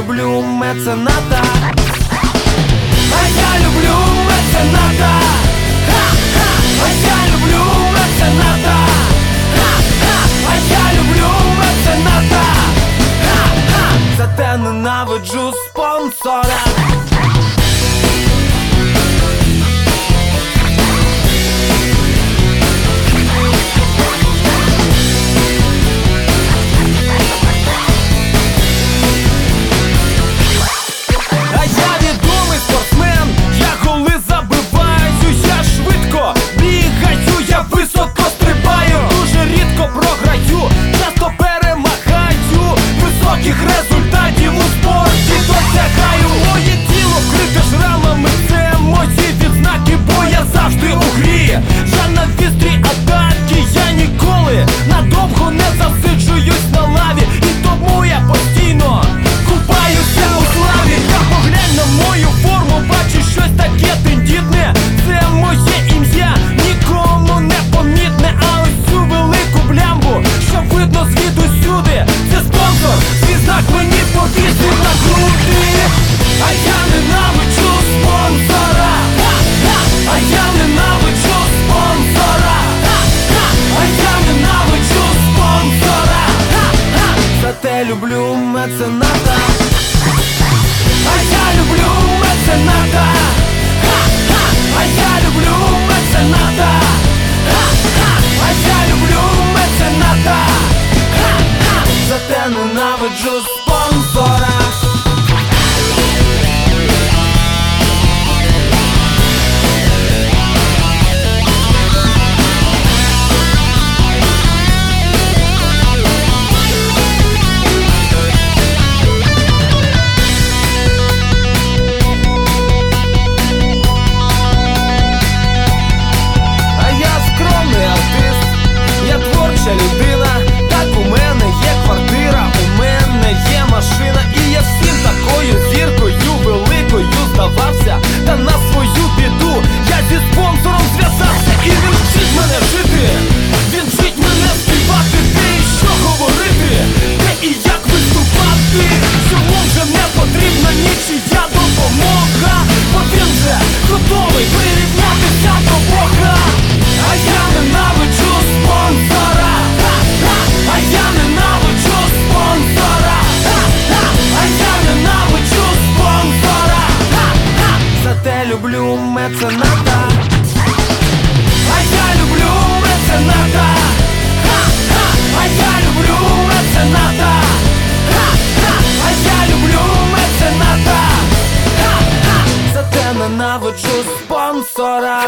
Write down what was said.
люблю мецената, а я люблю мецената, а я люблю мецената, а я люблю мецената, зате ненавиджу. just люблю мецената. А я люблю мецената. А я люблю мецената. А я люблю мецената. Зате ненавиджу спонсора.